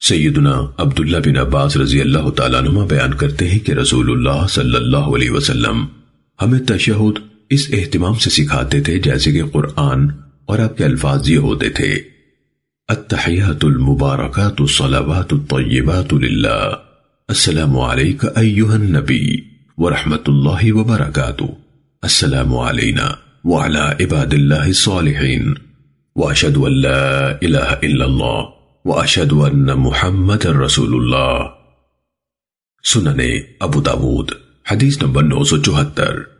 سیدنا عبداللہ بن عباس رضی اللہ تعالیٰ نما بیان کرتے ہیں کہ رسول اللہ صلی اللہ علیہ وسلم ہمیں تشہد اس اہتمام سے سکھاتے تھے جیسے کہ قرآن اور آپ کے الفاظ یہ ہوتے تھے۔ التحیات المبارکات الصلاوات الطیبات للہ۔ السلام علیکہ ایوہ النبی ورحمت اللہ وبرکاتہ۔ السلام علینا وعلا عباد اللہ الصالحین واشہد ان لا الہ الا اللہ۔ واشهد ان محمد رسول اللہ۔ سننے ابو داود حدیث نمبر نو سو چوہتر۔